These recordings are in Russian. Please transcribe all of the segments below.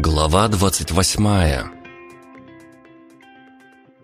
Глава двадцать восьмая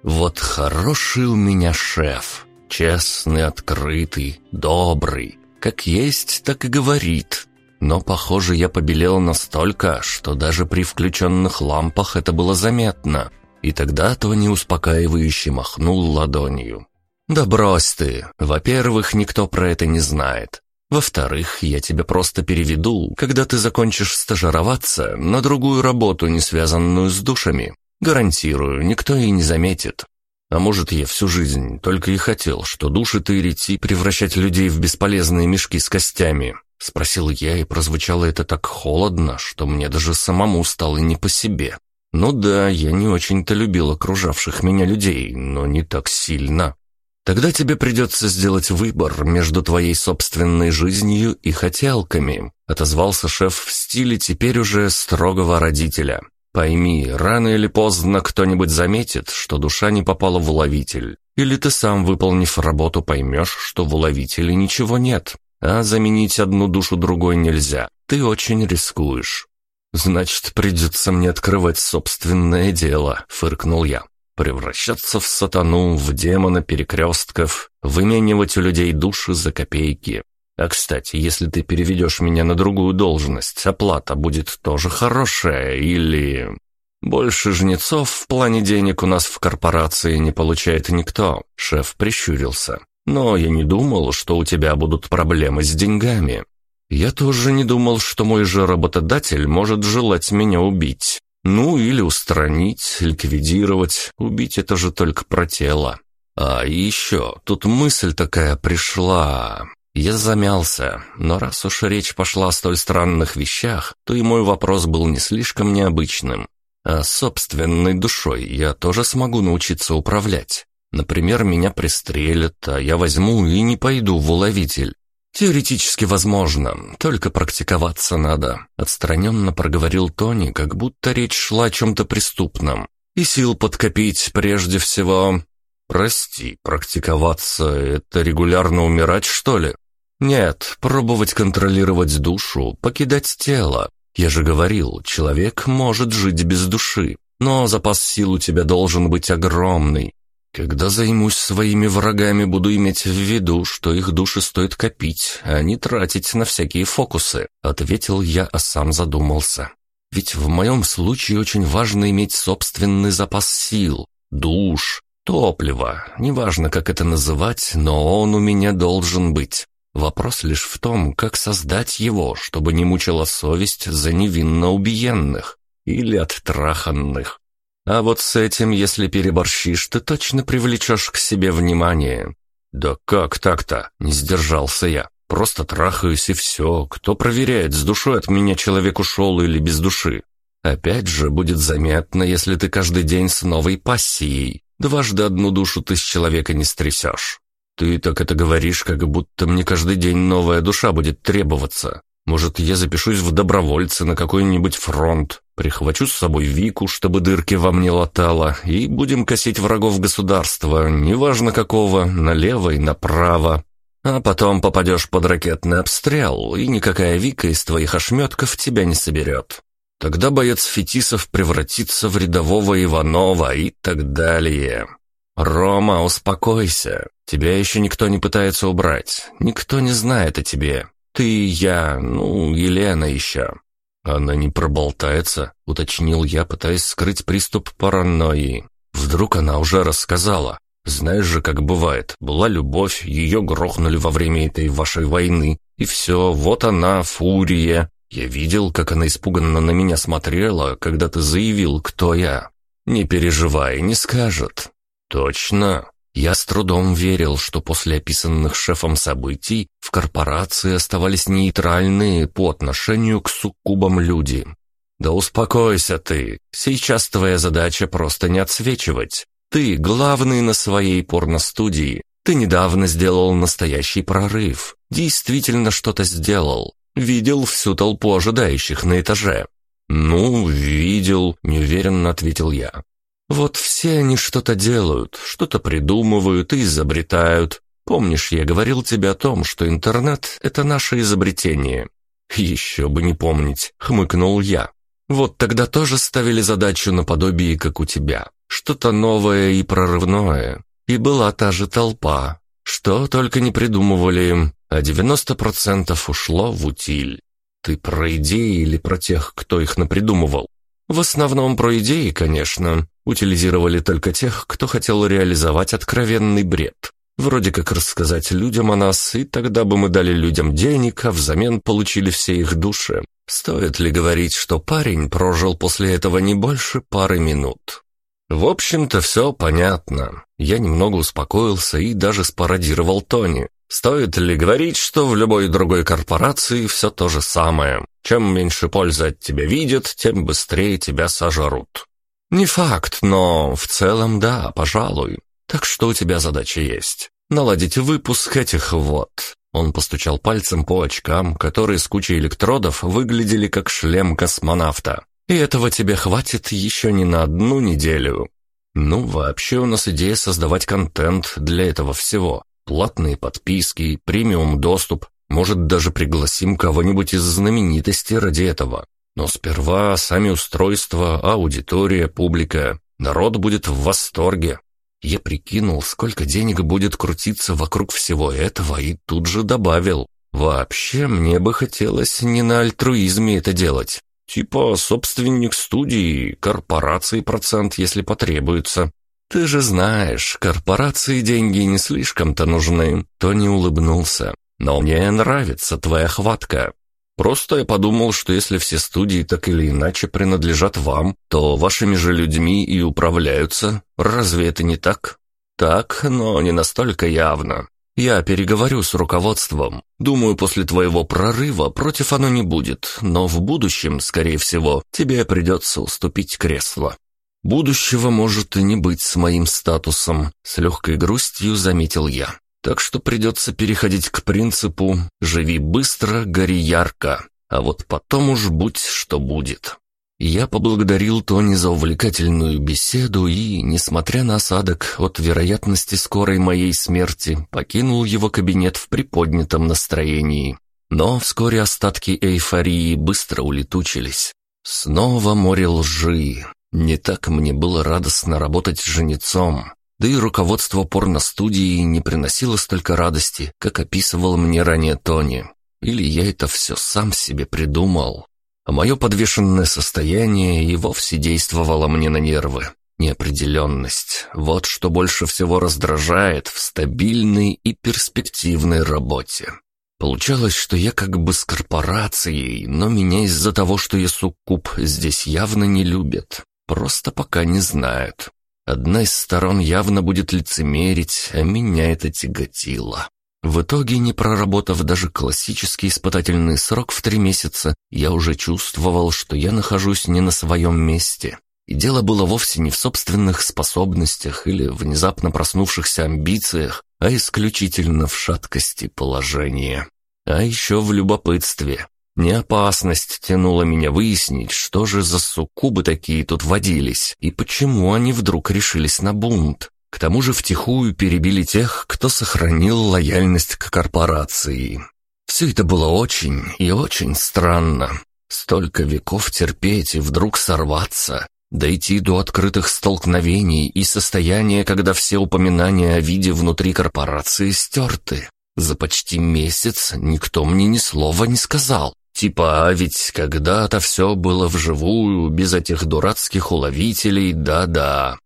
Вот хороший у меня шеф. Честный, открытый, добрый. Как есть, так и говорит. Но, похоже, я побелел настолько, что даже при включенных лампах это было заметно. И тогда Тони успокаивающе махнул ладонью. «Да брось ты. Во-первых, никто про это не знает. Во-вторых, я тебя просто переведу, когда ты закончишь стажироваться на другую работу, не связанную с душами. Гарантирую, никто и не заметит. А может, я всю жизнь только и хотел, что души тырить и превращать людей в бесполезные мешки с костями?» Спросил я, и прозвучало это так холодно, что мне даже самому стало не по себе. Ну да, я не очень-то любил окружавших меня людей, но не так сильно. Тогда тебе придется сделать выбор между твоей собственной жизнью и хотелками», отозвался шеф в стиле теперь уже строгого родителя. «Пойми, рано или поздно кто-нибудь заметит, что душа не попала в уловитель. Или ты сам, выполнив работу, поймешь, что в уловителе ничего нет. А заменить одну душу другой нельзя. Ты очень рискуешь». «Значит, придется мне открывать собственное дело», — фыркнул я превращаться в сатану, в демона перекрестков, выменивать у людей души за копейки. А, кстати, если ты переведешь меня на другую должность, оплата будет тоже хорошая или... Больше жнецов в плане денег у нас в корпорации не получает никто, шеф прищурился. Но я не думал, что у тебя будут проблемы с деньгами. Я тоже не думал, что мой же работодатель может желать меня убить. Ну, или устранить, ликвидировать. Убить это же только про тело. А еще, тут мысль такая пришла. Я замялся, но раз уж речь пошла о столь странных вещах, то и мой вопрос был не слишком необычным. А собственной душой я тоже смогу научиться управлять. Например, меня пристрелят, а я возьму и не пойду в уловитель. «Теоретически возможно, только практиковаться надо», — отстраненно проговорил Тони, как будто речь шла о чем-то преступном. «И сил подкопить прежде всего...» «Прости, практиковаться — это регулярно умирать, что ли?» «Нет, пробовать контролировать душу, покидать тело. Я же говорил, человек может жить без души, но запас сил у тебя должен быть огромный, когда займусь своими врагами, буду иметь в виду, что их души стоит копить, а не тратить на всякие фокусы», — ответил я, а сам задумался. «Ведь в моем случае очень важно иметь собственный запас сил, душ, топлива, неважно, как это называть, но он у меня должен быть. Вопрос лишь в том, как создать его, чтобы не мучила совесть за невинно убиенных или оттраханных. А вот с этим, если переборщишь, ты точно привлечешь к себе внимание. Да как так-то? Не сдержался я. Просто трахаюсь и все. Кто проверяет, с душой от меня человек ушел или без души? Опять же, будет заметно, если ты каждый день с новой пассией. Дважды одну душу ты с человека не стрясешь. Ты так это говоришь, как будто мне каждый день новая душа будет требоваться. Может, я запишусь в добровольцы на какой-нибудь фронт, прихвачу с собой Вику, чтобы дырки во мне латала, и будем косить врагов государства, неважно какого, налево и направо. А потом попадешь под ракетный обстрел, и никакая Вика из твоих ошметков тебя не соберет. Тогда боец Фетисов превратится в рядового Иванова и так далее. Рома, успокойся. Тебя еще никто не пытается убрать. Никто не знает о тебе. «Ты, я, ну, Елена еще». «Она не проболтается», — уточнил я, пытаясь скрыть приступ паранойи. «Вдруг она уже рассказала. Знаешь же, как бывает. Была любовь, ее грохнули во время этой вашей войны. И все, вот она, фурия. Я видел, как она испуганно на меня смотрела, когда ты заявил, кто я. Не переживай, не скажет». «Точно?» Я с трудом верил, что после описанных шефом событий в корпорации оставались нейтральные по отношению к суккубам люди. «Да успокойся ты, сейчас твоя задача просто не отсвечивать. Ты главный на своей порностудии. Ты недавно сделал настоящий прорыв. Действительно что-то сделал. Видел всю толпу ожидающих на этаже». «Ну, видел», — неуверенно ответил я. Вот все они что-то делают, что-то придумывают и изобретают. Помнишь, я говорил тебе о том, что интернет — это наше изобретение?» «Еще бы не помнить», — хмыкнул я. Вот тогда тоже ставили задачу наподобие, как у тебя. Что-то новое и прорывное. И была та же толпа. Что только не придумывали, а 90% ушло в утиль. Ты про идеи или про тех, кто их напридумывал? В основном про идеи, конечно. Утилизировали только тех, кто хотел реализовать откровенный бред. Вроде как рассказать людям о нас, и тогда бы мы дали людям денег, а взамен получили все их души. Стоит ли говорить, что парень прожил после этого не больше пары минут? В общем-то, все понятно. Я немного успокоился и даже спародировал Тони. Стоит ли говорить, что в любой другой корпорации все то же самое? Чем меньше пользы от тебя видят, тем быстрее тебя сожрут. Не факт, но в целом да, пожалуй. Так что у тебя задача есть. Наладить выпуск этих вот. Он постучал пальцем по очкам, которые с кучей электродов выглядели как шлем космонавта. И этого тебе хватит еще не на одну неделю. Ну, вообще у нас идея создавать контент для этого всего. Платные подписки, премиум доступ. Может, даже пригласим кого-нибудь из знаменитостей ради этого. Но сперва сами устройства, аудитория, публика. Народ будет в восторге. Я прикинул, сколько денег будет крутиться вокруг всего этого, и тут же добавил. Вообще, мне бы хотелось не на альтруизме это делать. Типа собственник студии, корпорации процент, если потребуется. Ты же знаешь, корпорации деньги не слишком-то нужны. Тони улыбнулся. Но мне нравится твоя хватка. Просто я подумал, что если все студии так или иначе принадлежат вам, то вашими же людьми и управляются. Разве это не так? Так, но не настолько явно. Я переговорю с руководством. Думаю, после твоего прорыва против оно не будет, но в будущем, скорее всего, тебе придется уступить кресло. Будущего может и не быть с моим статусом, с легкой грустью заметил я. Так что придется переходить к принципу «живи быстро, гори ярко», а вот потом уж будь что будет. Я поблагодарил Тони за увлекательную беседу и, несмотря на осадок от вероятности скорой моей смерти, покинул его кабинет в приподнятом настроении. Но вскоре остатки эйфории быстро улетучились. Снова море лжи. Не так мне было радостно работать с женицом. Да и руководство порностудии не приносило столько радости, как описывал мне ранее Тони. Или я это все сам себе придумал а мое подвешенное состояние и вовсе действовало мне на нервы. Неопределенность — вот что больше всего раздражает в стабильной и перспективной работе. Получалось, что я как бы с корпорацией, но меня из-за того, что я суккуб, здесь явно не любят. Просто пока не знают. Одна из сторон явно будет лицемерить, а меня это тяготило. В итоге, не проработав даже классический испытательный срок в три месяца, я уже чувствовал, что я нахожусь не на своем месте. И дело было вовсе не в собственных способностях или внезапно проснувшихся амбициях, а исключительно в шаткости положения. А еще в любопытстве. Не опасность тянула меня выяснить, что же за суккубы такие тут водились, и почему они вдруг решились на бунт. К тому же втихую перебили тех, кто сохранил лояльность к корпорации. Все это было очень и очень странно. Столько веков терпеть и вдруг сорваться, дойти до открытых столкновений и состояния, когда все упоминания о виде внутри корпорации стерты. За почти месяц никто мне ни слова не сказал. Типа, а ведь когда-то все было вживую, без этих дурацких уловителей, да-да.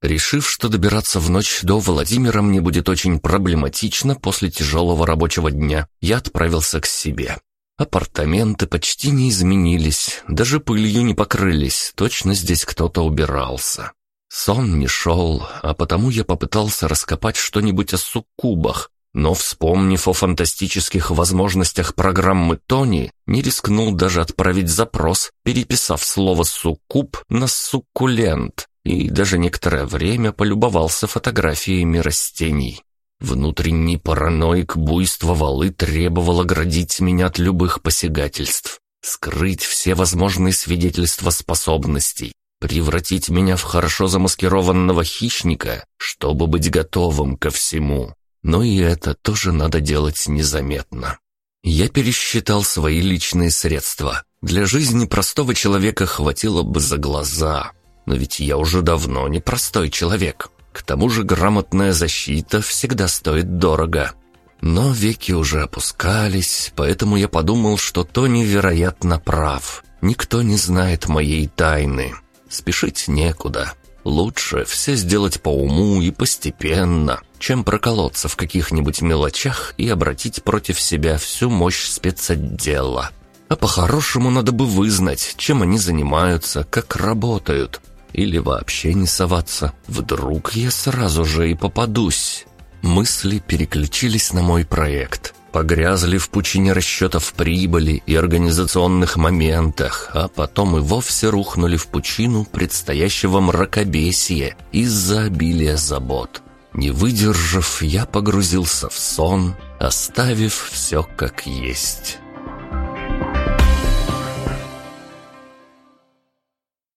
Решив, что добираться в ночь до Владимира мне будет очень проблематично после тяжелого рабочего дня, я отправился к себе. Апартаменты почти не изменились, даже пылью не покрылись, точно здесь кто-то убирался. Сон не шел, а потому я попытался раскопать что-нибудь о суккубах, но, вспомнив о фантастических возможностях программы Тони, не рискнул даже отправить запрос, переписав слово «суккуб» на «суккулент», и даже некоторое время полюбовался фотографиями растений. Внутренний параноик буйствовал и требовал оградить меня от любых посягательств, скрыть все возможные свидетельства способностей, превратить меня в хорошо замаскированного хищника, чтобы быть готовым ко всему. Но и это тоже надо делать незаметно. Я пересчитал свои личные средства. Для жизни простого человека хватило бы за глаза. Но ведь я уже давно не простой человек. К тому же грамотная защита всегда стоит дорого. Но веки уже опускались, поэтому я подумал, что Тони, вероятно, прав. Никто не знает моей тайны. Спешить некуда. Лучше все сделать по уму и постепенно, чем проколоться в каких-нибудь мелочах и обратить против себя всю мощь спецотдела. А по-хорошему надо бы вызнать, чем они занимаются, как работают. Или вообще не соваться. Вдруг я сразу же и попадусь. Мысли переключились на мой проект. Погрязли в пучине расчетов прибыли и организационных моментах, а потом и вовсе рухнули в пучину предстоящего мракобесия из-за обилия забот. Не выдержав, я погрузился в сон, оставив все как есть».